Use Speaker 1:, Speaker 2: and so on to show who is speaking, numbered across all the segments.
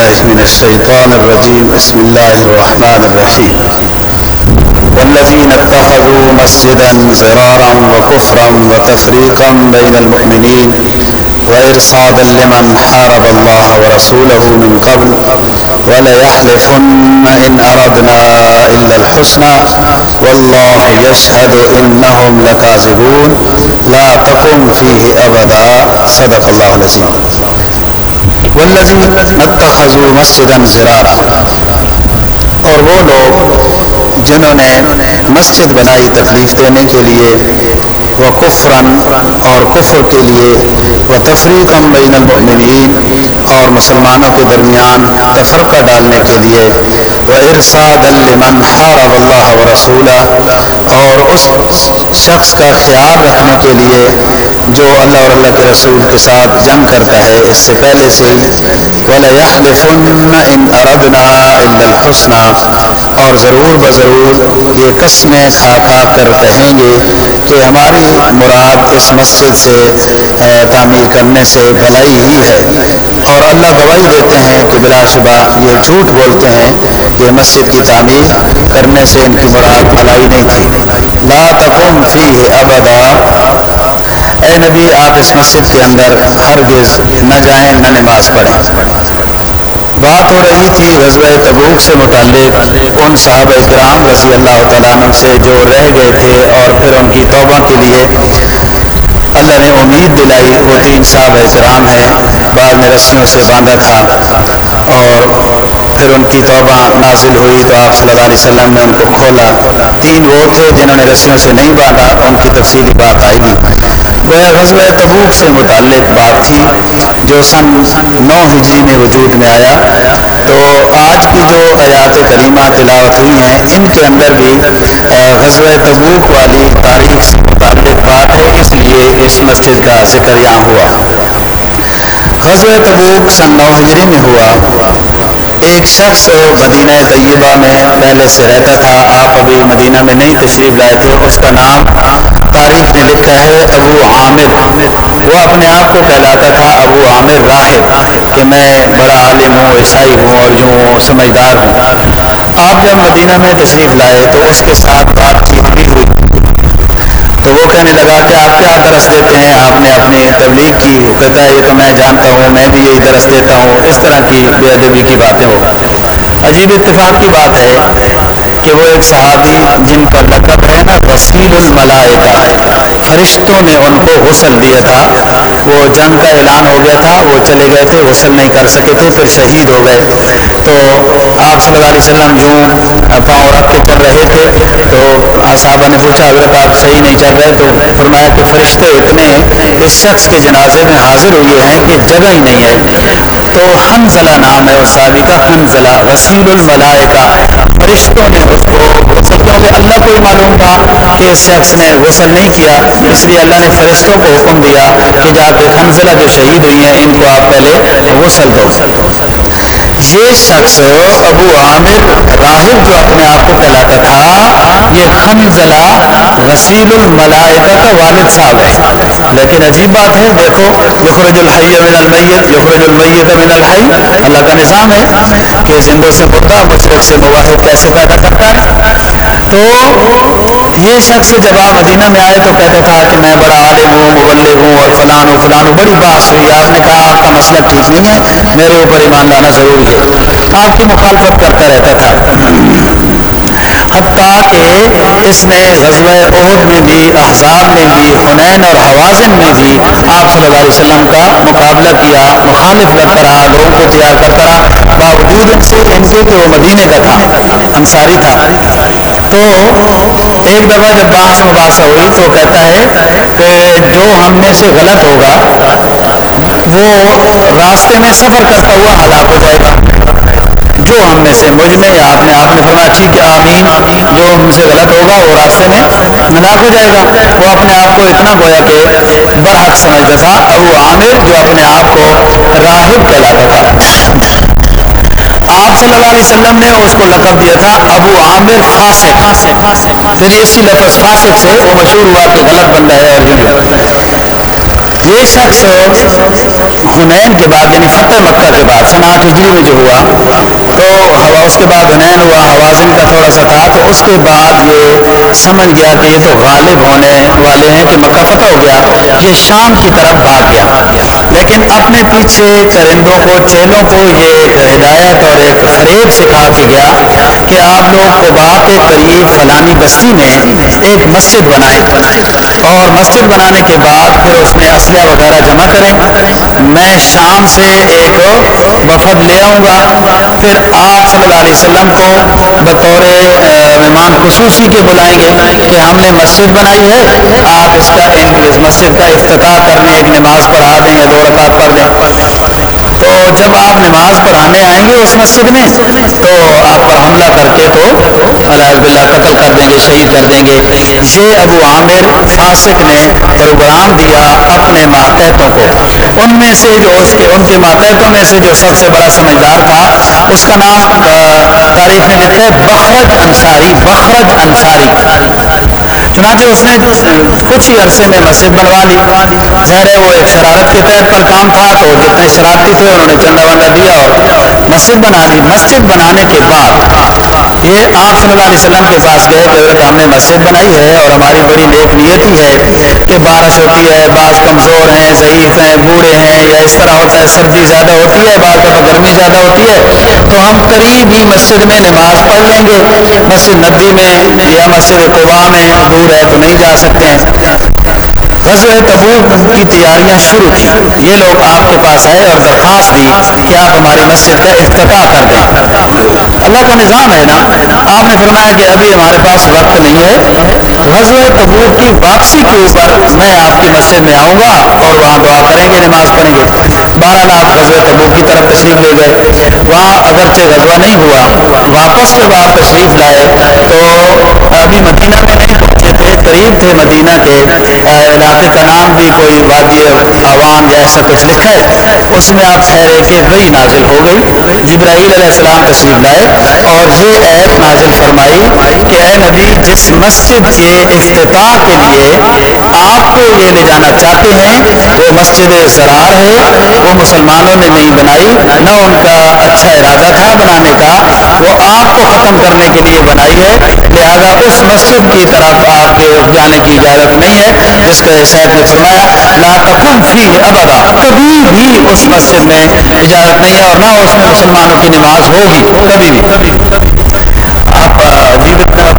Speaker 1: من الشيطان الرجيم. بسم الله الرحمن الرحيم. والذين اتخذوا مسجدا زرارا وكفرا وتفريقا بين المؤمنين وإرصادا لمن حارب الله ورسوله من قبل. وليحلفن إن أردنا إلا الحسنى. والله يشهد إنهم لكاذبون. لا تقم فيه أبدا صدق الله العظيم والذین اتخذوا مسجدا زرارا اور وہ لوگ جنہوں نے مسجد بنائی تکلیف دینے کے لیے وہ کفرن اور کفر کے لیے وہ تفریق بین المؤمنین اور مسلمانوں کے درمیان تفرقہ ڈالنے کے لیے وہ ارساد لمن حارب اللہ و رسولہ اور اس شخص کا خیال رکھنے کے لیے جو اللہ اور اللہ کے رسول کے ساتھ جنگ کرتا ہے اس سے پہلے سے وَلَيَحْلِفُنَّ إِنْ أَرَدْنَا إِلَّا الْحُسْنَى اور ضرور بضرور یہ قسمیں کھا کھا کر کہیں گے کہ ہماری مراد اس مسجد سے تعمیر کرنے سے بھلائی ہی ہے اور اللہ گواہی دیتے ہیں کہ بلا شبہ یہ جھوٹ بولتے ہیں کہ مسجد کی تعمیر کرنے سے ان کی مراد بھلائی نہیں تھی لا تقم فی ابدا اے نبی، آپ اس مسجد کے اندر ہرگز نہ جائیں نہ نماز پڑھیں۔ بات ہو رہی تھی غزوہ تبوک سے متعلق ان صحابہ کرام رضی اللہ تعالیٰ عنہ سے جو رہ گئے تھے اور پھر ان کی توبہ کے لیے اللہ نے امید دلائی وہ تین صحابہ کرام ہیں بعد میں رسیوں سے باندھا تھا اور پھر ان کی توبہ نازل ہوئی تو آپ صلی اللہ علیہ وسلم نے ان کو کھولا تین وہ تھے جنہوں نے رسیوں سے نہیں باندھا ان کی تفصیلی بات آئے گی گویا غزوہ تبوک سے متعلق بات تھی جو سن نو ہجری میں وجود میں آیا تو آج کی جو آیات کریمہ تلاوت ہوئی ہیں۔ ان کے اندر بھی غزوہ تبوک والی تاریخ سے متعلق بات ہے اس لیے اس مسجد کا ذکر یہاں ہوا۔ غزوہ تبوک سن نو ہجری میں ہوا۔ ایک شخص مدینہ طیبہ میں پہلے سے رہتا تھا آپ ابھی مدینہ میں نہیں تشریف لائے تھے، اس کا نام تاریخ نے لکھا ہے ابو عامر وہ اپنے آپ کو کہلاتا تھا ابو عامر راہب کہ میں بڑا عالم ہوں عیسائی ہوں اور یوں سمجھدار ہوں آپ جب مدینہ میں تشریف لائے تو اس کے ساتھ بات چیت بھی ہوئی۔ تو وہ کہنے لگا کہ آپ کیا درس دیتے ہیں آپ نے اپنی تبلیغ کی وہ کہتا ہے یہ تو میں جانتا ہوں، میں بھی یہی درس دیتا ہوں۔ اس طرح کی بے ادبی کی باتیں ہو عجیب اتفاق کی بات ہے کہ وہ ایک صحابی جن کا لقب ہے نا وسیل الملائکہ فرشتوں نے ان کو غسل دیا تھا۔ وہ جنگ کا اعلان ہو گیا تھا وہ چلے گئے تھے غسل نہیں کر سکے تھے پھر شہید ہو گئے۔ تو آپ صلی اللہ علیہ وسلم یوں پاؤں رکھ کے کر رہے تھے، تو صحابہ نے پوچھا حضرت آپ صحیح نہیں چل رہے تو فرمایا کہ فرشتے اتنے اس شخص کے جنازے میں حاضر ہوئے ہیں کہ جگہ ہی نہیں ہے۔ تو حنزلہ نام ہے اس صحابی کا حنزلہ وسیل الملائکہ فرشتوں نے اس کو غسل کیونکہ اللہ کو ہی معلوم تھا کہ اس شخص نے غسل نہیں کیا۔ اس لیے اللہ نے فرشتوں کو حکم دیا کہ جا کے حنزلہ جو شہید ہوئی ہیں، ان کو آپ پہلے غسل دو یہ شخص ابو عامر راہب جو اپنے آپ کو کہلاتا تھا یہ خنزلہ وسیل الملائکہ کا والد صاحب ہے لیکن عجیب بات ہے دیکھو یخرج الحی من المیت یخرج المیت من الحی اللہ کا نظام ہے کہ زندوں سے مردہ مشرق سے مواحد کیسے پیدا کرتا ہے تو یہ شخص جب آپ مدینہ میں آئے تو کہتا تھا کہ میں بڑا عالم ہوں مبلغ ہوں اور فلان ہوں فلان ہوں بڑی بات ہوئی آپ نے کہا آپ کا مسئلہ ٹھیک نہیں ہے میرے اوپر ایمان لانا ضرور ہے آپ کی مخالفت کرتا رہتا تھا حتیٰ کہ اس نے غزوہ عہد میں بھی احزاب میں بھی حنین اور حوازن میں بھی آپ صلی اللہ علیہ وسلم کا مقابلہ کیا مخالف لڑتا رہا لوگوں کو تیار کرتا رہا باوجود ان سے ان کے کہ وہ مدینے کا تھا انصاری تھا تو ایک دفعہ جب بحث مباحثہ ہوئی تو کہتا ہے کہ جو ہم میں سے غلط ہوگا، وہ راستے میں سفر کرتا ہوا ہلاک ہو جائے گا۔ جو ہم میں سے مجھ میں یا آپ نے آپ نے فرمایا ٹھیک ہے آمین جو ہم سے غلط ہوگا، وہ راستے میں ہلاک ہو جائے گا۔ وہ اپنے آپ کو اتنا گویا کہ برحق سمجھتا تھا ابو عامر جو اپنے آپ کو راہب کہلاتا تھا آپ صلی اللہ علیہ وسلم نے اس کو لقب دیا تھا ابو عامر فاسق پھر اسی لفظ فاسق سے وہ مشہور ہوا کہ غلط بندہ ہے اور یہ شخص ہنین کے بعد یعنی فتح مکہ کے بعد سن آٹھ ہجری میں جو ہوا۔ تو ہوا اس کے بعد ہنین ہوا حوازن کا تھوڑا سا تھا تو اس کے بعد یہ سمجھ گیا کہ یہ تو غالب ہونے والے ہیں کہ مکہ فتح ہو گیا؟ یہ شام کی طرف بھاگ گیا لیکن اپنے پیچھے چرندوں کو چیلوں کو یہ ایک ہدایت اور ایک فریب سکھا کے گیا کہ آپ لوگ قبا کے قریب فلانی بستی میں ایک مسجد بنائیں اور مسجد بنانے کے بعد پھر اس میں اسلحہ وغیرہ جمع کریں میں شام سے ایک وفد لے آؤں گا پھر آپ صلی اللہ علیہ وسلم کو بطور مہمان خصوصی کے بلائیں گے کہ ہم نے مسجد بنائی ہے آپ اس کا مسجد کا افتتاح کرنے ایک نماز پڑھا دیں یا دو رکعت پڑھ دیں تو جب آپ نماز پڑھانے آئیں گے اس مسجد میں تو آپ پر حملہ کر کے تو الحب اللہ قتل کر دیں گے شہید کر دیں گے یہ ابو عامر فاسق نے پروگرام دیا اپنے ماتحتوں کو۔ ان میں سے جو اس کے ان کے ماتحتوں میں سے جو سب سے بڑا سمجھدار تھا اس کا نام تاریخ میں لکھا ہے بخرج انصاری بخرج انصاری چنانچہ اس نے کچھ ہی عرصے میں مسجد بنوا لی ظاہر ہے وہ ایک شرارت کے تحت پر کام تھا تو جتنے شرارتی تھے انہوں نے چندہ وندہ دیا اور مسجد بنا لی مسجد بنانے کے بعد یہ آپ صلی اللہ علیہ وسلم کے پاس گئے کہ حضرت ہم نے مسجد بنائی ہے اور ہماری بڑی نیک نیتی ہے کہ بارش ہوتی ہے بعض کمزور ہیں، ضعیف ہیں، بوڑھے ہیں یا اس طرح ہوتا ہے، سردی زیادہ ہوتی ہے بعض دفعہ گرمی زیادہ ہوتی ہے۔ تو ہم قریب ہی مسجد میں نماز پڑھ لیں گے مسجد نبی میں، یا مسجد قبا میں دور ہے تو نہیں جا سکتے۔ ہیں غزوہ تبوک کی تیاریاں شروع تھی یہ لوگ آپ کے پاس آئے اور درخواست دی۔ کہ آپ ہماری مسجد کا افتتاح کر دیں اللہ کا نظام ہے نا آپ نے فرمایا کہ ابھی ہمارے پاس وقت نہیں ہے غزوہ تبوک کی واپسی کے اوپر میں آپ کی مسجد میں آؤں گا اور وہاں دعا کریں گے نماز پڑھیں گے بہرحال آپ غزوہ تبوک کی طرف تشریف لے گئے وہاں اگرچہ غزوہ نہیں ہوا۔ واپس جب آپ تشریف لائے تو ابھی مدینہ میں نہیں قریب تھے مدینہ کے علاقے کا نام بھی کوئی وادی عوام یا ایسا کچھ لکھا ہے اس میں آپ ٹھہرے کہ وہی نازل ہو گئی جبرائیل علیہ السلام تشریف لائے اور یہ ایپ نازل فرمائی کہ اے نبی جس مسجد کے افتتاح کے لیے آپ کو یہ لے جانا چاہتے ہیں وہ مسجد زرار ہے وہ مسلمانوں نے نہیں بنائی نہ ان کا اچھا ارادہ تھا بنانے کا وہ آپ کو ختم کرنے کے لیے بنائی ہے لہذا اس مسجد کی طرف آپ کے جانے کی اجازت نہیں ہے۔ جس کا صاحب نے فرمایا لا تکن فی ابدا کبھی بھی اس مسجد میں اجازت نہیں ہے اور نہ اس میں مسلمانوں کی نماز ہوگی کبھی بھی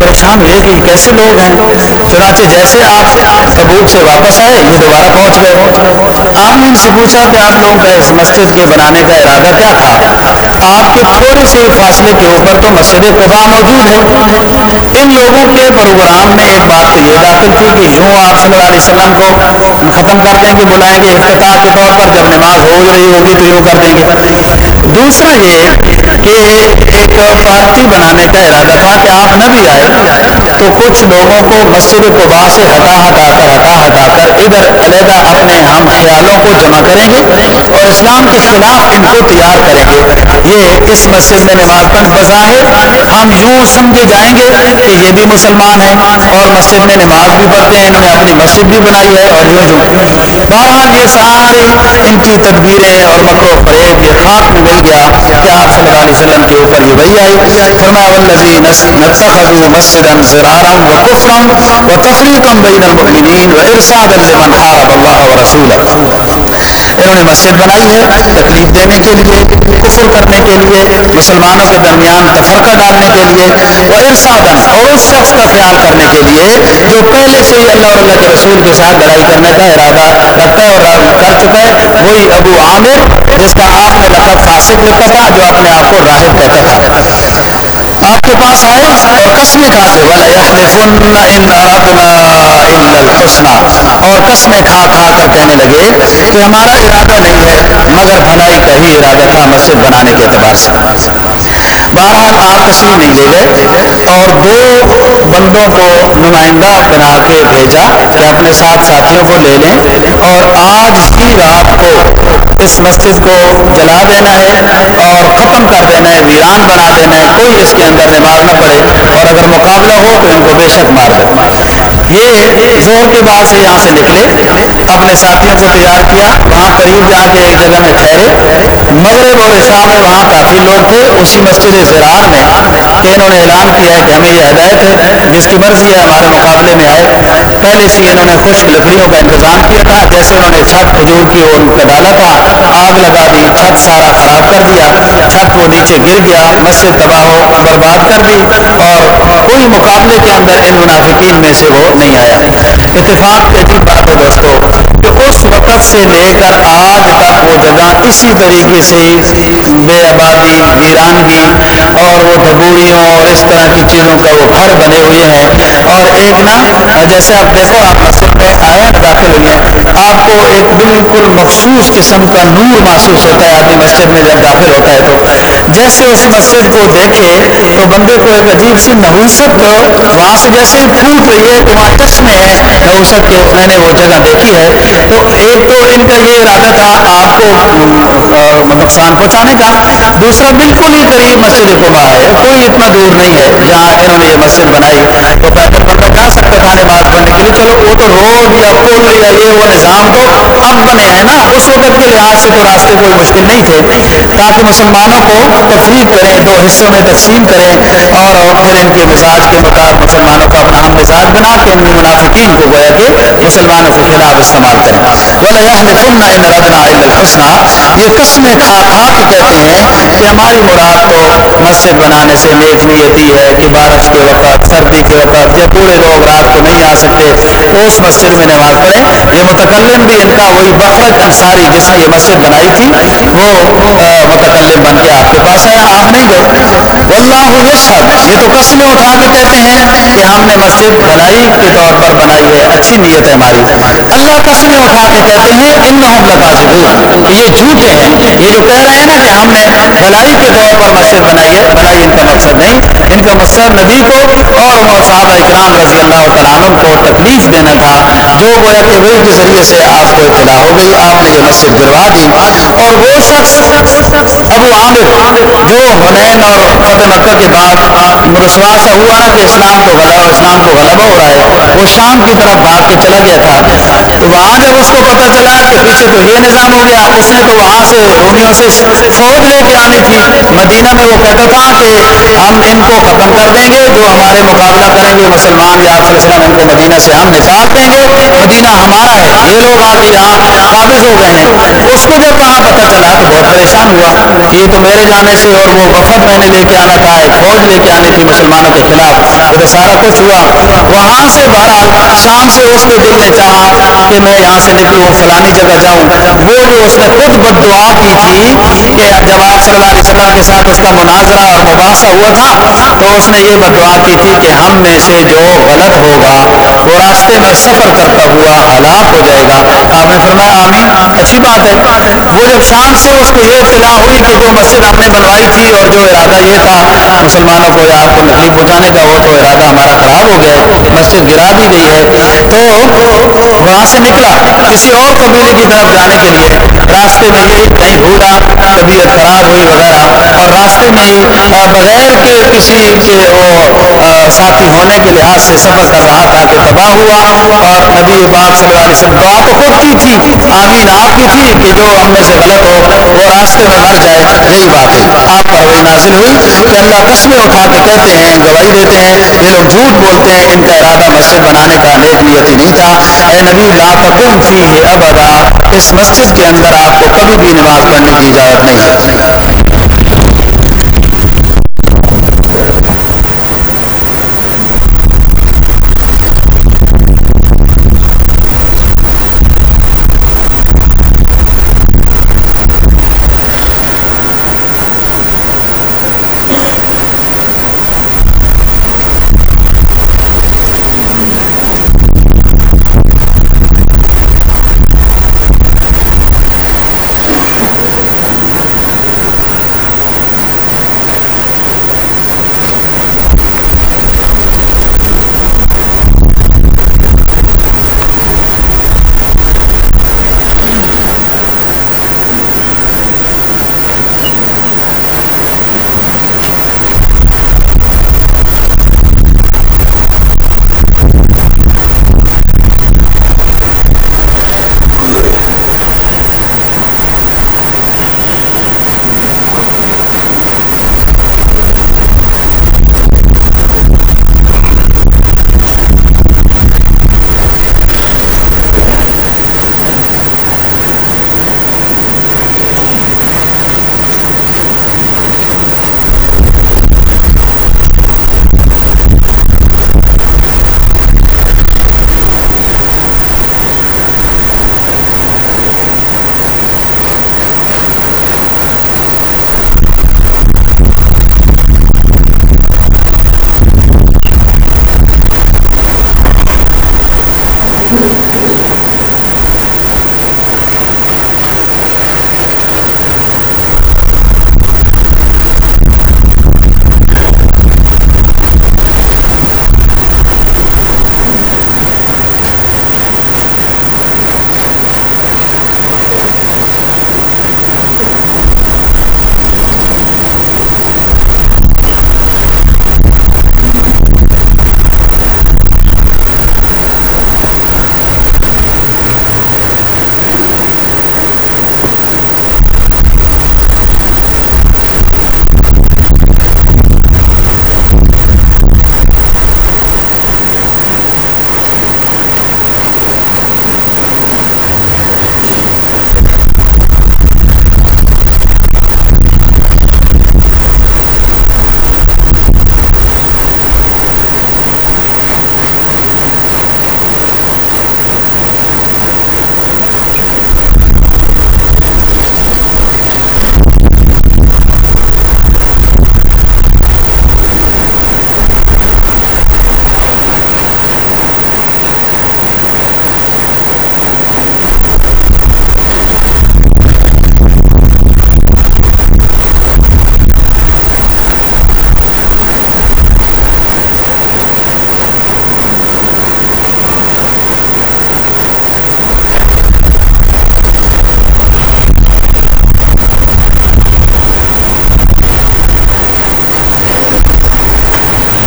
Speaker 1: پریشان ہوئے کہ کیسے لوگ ہیں چنانچہ جیسے آپ تبوک سے واپس آئے یہ دوبارہ پہنچ گئے آپ نے ان سے پوچھا کہ آپ لوگوں کا اس مسجد کے بنانے کا ارادہ کیا تھا آپ کے تھوڑے سے فاصلے کے اوپر تو مسجد قبا موجود ہے ان لوگوں کے پروگرام میں ایک بات تو یہ داخل تھی کہ یوں آپ صلی اللہ علیہ وسلم کو ختم کر دیں گے بلائیں گے افتتاح کے طور پر جب نماز ہو رہی ہوگی تو یوں کر دیں گے دوسرا یہ کہ ایک پارٹی بنانے کا ارادہ تھا کہ آپ نہ بھی آئے تو کچھ لوگوں کو مسجد قبا سے ہٹا ہٹا کر، ہٹا ہٹا کر ادھر علیحدہ اپنے ہم خیالوں کو جمع کریں گے اور اسلام کے خلاف ان کو تیار کریں گے۔ یہ اس مسجد میں نماز پڑھ بظاہر ہم یوں سمجھے جائیں گے کہ یہ بھی مسلمان ہیں اور مسجد میں نماز بھی پڑھتے ہیں انہوں نے اپنی مسجد بھی بنائی ہے اور یوں یوں بہرحال یہ سارے ان کی تدبیریں اور مکر و فریب یہ خاک میں مل گیا کہ آپ صلی اللہ علیہ وسلم کے اوپر یہ وہی آئی فرمایا والذین اتخذوا مسجدا ضرارا وكفرا وتفريقا بين المؤمنين وارصادا لمن حارب الله ورسوله انہوں نے مسجد بنائی ہے تکلیف دینے کے لیے کفر کرنے کے لیے مسلمانوں کے درمیان تفرقہ ڈالنے کے لیے وہ ارسادن اور اس شخص کا خیال کرنے کے لیے جو پہلے سے ہی اللہ اور اللہ کے رسول کے ساتھ لڑائی کرنے کا ارادہ رکھتا ہے اور کر چکا ہے، وہی ابو عامر جس کا آپ نے لقب فاسق لکھا تھا جو اپنے آپ کو راہب کہتا تھا آپ کے پاس آئے اور قسمیں کھا کے والا یحلفن ان الا الحسنى اور قسمیں کھا کھا کر کہنے لگے کہ ہمارا ارادہ نہیں ہے۔ مگر بھلائی کا ہی ارادہ تھا مسجد بنانے کے اعتبار سے بہرحال آپ تشریف نہیں لے گئے اور دو بندوں کو نمائندہ بنا کے بھیجا کہ اپنے ساتھ ساتھیوں کو لے لیں اور آج ہی رات کو اس مسجد کو جلا دینا ہے۔ اور ختم کر دینا ہے ویران بنا دینا ہے۔ کوئی اس کے اندر نماز نہ پڑے اور اگر مقابلہ ہو تو ان کو بے شک مار دے یہ زور کے بعد سے یہاں سے نکلے۔ اپنے ساتھیوں کو تیار کیا وہاں قریب جا کے ایک جگہ میں ٹھہرے مغرب اور عشاء میں وہاں کافی لوگ تھے اسی مسجد زرار میں کہ انہوں نے اعلان کیا ہے کہ ہمیں یہ ہدایت ہے جس کی مرضی ہے، ہمارے مقابلے میں آئے۔ پہلے سے انہوں نے خشک لکڑیوں کا انتظام کیا تھا جیسے انہوں نے اچھا چھت کھجور کی اور ان پہ ڈالا تھا۔ آگ لگا دی چھت سارا خراب کر دیا۔ چھت وہ نیچے گر گیا مسجد تباہ و برباد کر دی اور کوئی مقابلے کے اندر ان منافقین میں سے وہ نہیں آیا۔ اتفاق کی بات ہے۔ دوستو کہ اس وقت سے لے کر آج تک وہ جگہ اسی طریقے سے بے آبادی ویرانگی اور وہ ڈبوریوں اور اس طرح کی چیزوں کا وہ گھر بنے ہوئے ہیں اور ایک نا جیسے آپ دیکھو آپ مسجد میں آئے داخل ہوئے آپ کو ایک بالکل مخصوص قسم کا نور محسوس ہوتا ہے آدمی مسجد میں جب داخل ہوتا ہے۔ تو جیسے اس مسجد کو دیکھے تو بندے کو ایک عجیب سی نحوست وہاں سے جیسے ہی پھوٹ رہی ہے کہ وہاں ٹچ میں ہے نحوست کے میں نے وہ جگہ دیکھی ہے تو ایک تو ان کا یہ ارادہ تھا آپ کو نقصان پہنچانے کا دوسرا بالکل ہی قریب مسجد قبا ہے۔ کوئی اتنا دور نہیں ہے۔ جہاں انہوں نے یہ مسجد بنائی تو پیدل بندہ جا سکتا تھا نماز پڑھنے کے لیے چلو وہ تو روڈ یا پل یا یہ وہ نظام تو اب بنے ہیں نا۔ اس وقت کے لحاظ سے تو راستے کوئی مشکل نہیں تھے تاکہ مسلمانوں کو تفریح کریں دو حصوں میں تقسیم کریں۔ اور پھر ان کے مزاج کے مطابق مسلمانوں کا اپنا ہم مزاج بنا کے ان منافقین کو گویا کہ مسلمانوں کے خلاف استعمال کریں وَلَيَحْلِفُنَّ إِنْ یہ قسمیں کھا کھا کے کہتے ہیں کہ ہماری مراد تو مسجد بنانے سے نیک نیتی ہے کہ بارش کے وقت سردی کے وقت یا بوڑھے لوگ رات کو نہیں آ سکتے۔ اس مسجد میں نماز پڑھیں۔ یہ متکلم بھی ان کا وہی بخرج انصاری جس نے یہ مسجد بنائی تھی وہ متکلم بن کے آپ کے پاس آیا آپ نہیں گئے واللہ یشہد یہ تو قسمیں اٹھا کے کہتے ہیں کہ ہم نے مسجد بھلائی کے طور پر بنائی ہے اچھی نیت ہے ہماری اللہ قسمیں اٹھا کے کہتے ہیں انہم لکاذبون کہ یہ جھوٹے ہیں یہ جو کہہ رہے ہیں نا کہ ہم نے بھلائی کے طور پر مسجد بنائی ہے بھلائی ان کا مقصد نہیں ان کا مقصد نبی کو اور صحابہ اکرام رضی اللہ تعالیٰ عنہ کو تکلیف دینا تھا جو گویا کہ وہی کے ذریعے سے آپ کو اطلاع ہو گئی آپ نے یہ مسجد گروا دی اور وہ شخص ابو عامر جو حنین اور فتح مکہ کے بعد رسوا سا ہوا نا کہ اسلام کو غلبہ اسلام کو غلبہ ہو رہا ہے۔ وہ شام کی طرف بھاگ کے چلا گیا تھا تو وہاں جب اس کو پتہ چلا کہ پیچھے تو یہ نظام ہو گیا اس نے تو وہاں سے رومیوں سے فوج لے کے آنی تھی مدینہ میں وہ کہتا تھا کہ ہم ان کو ختم کر دیں گے جو ہمارے مقابلہ کریں گے مسلمان یا آپ وسلم ان کو مدینہ سے ہم نکال دیں گے مدینہ ہم ہمارا ہے یہ لوگ آ کے یہاں قابض ہو گئے ہیں اس کو جب وہاں پتہ چلا تو بہت پریشان ہوا کہ یہ تو میرے جانے سے اور وہ وفد میں نے لے کے آنا تھا ایک فوج لے کے آنی تھی مسلمانوں کے خلاف یہ تو سارا کچھ ہوا وہاں سے بہرحال شام سے اس کے دل نے چاہا کہ میں یہاں سے نکلوں فلانی جگہ جاؤں وہ جو اس نے خود بد دعا کی تھی کہ جب آپ صلی اللہ علیہ وسلم کے ساتھ اس کا مناظرہ اور مباحثہ ہوا تھا تو اس نے یہ بد دعا کی تھی کہ ہم میں سے جو غلط ہوگا وہ راستے میں سفر کرتا ہوا ہلاک ہو جائے گا آپ نے فرمایا آمین اچھی بات ہے وہ جب شام سے اس کو یہ اطلاع ہوئی کہ جو مسجد ہم نے بنوائی تھی اور جو ارادہ یہ تھا مسلمانوں کو یا آپ کو تکلیف پہنچانے کا وہ تو ارادہ ہمارا خراب ہو گیا ہے مسجد گرا دی گئی ہے۔ تو وہاں سے نکلا کسی اور قبیلے کی طرف جانے کے لیے راستے میں یہی کہیں بھولا طبیعت خراب ہوئی وغیرہ اور راستے میں ہی بغیر کے کسی کے وہ ساتھی ہونے کے لحاظ سے سفر کر رہا تھا۔ کہ تباہ ہوا اور نبی پاک صلی اللہ علیہ وسلم دعا تو خود کی تھی آمین آپ کی تھی کہ جو ہم میں سے غلط ہو، وہ راستے میں مر جائے یہی بات ہے۔ آپ پر وہی نازل ہوئی کہ اللہ قسمیں اٹھا کے کہتے ہیں، گواہی دیتے ہیں یہ لوگ جھوٹ بولتے ہیں، ان کا ارادہ مسجد بنانے کا نیک نیت ہی نہیں تھا اے نبی لا تکم فی ابدا اس مسجد کے اندر آپ کو کبھی بھی نماز پڑھنے کی اجازت نہیں you.